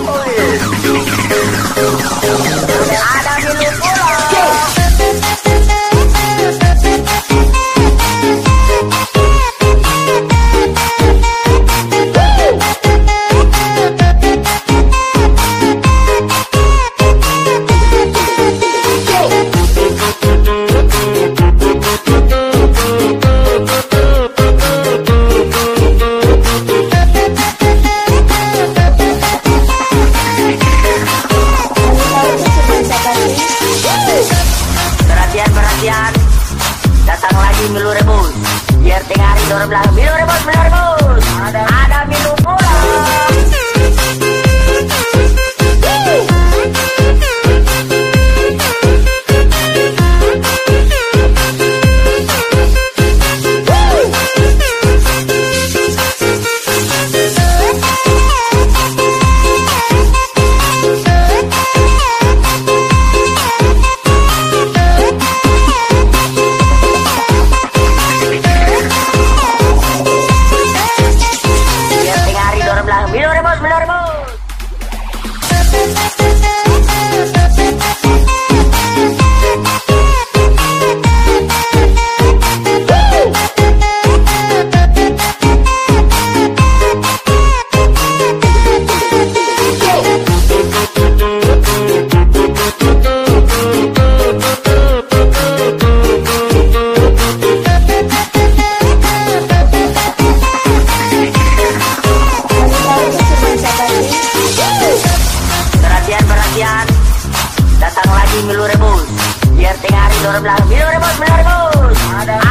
Ada Datang lagi Milu Rebus. Biar tengah hari dorong belakang. Milu Rebus, Milu Rebus. melu rebus. Biar tengah hari lor belakang. Melu rebus melu rebus. Ada.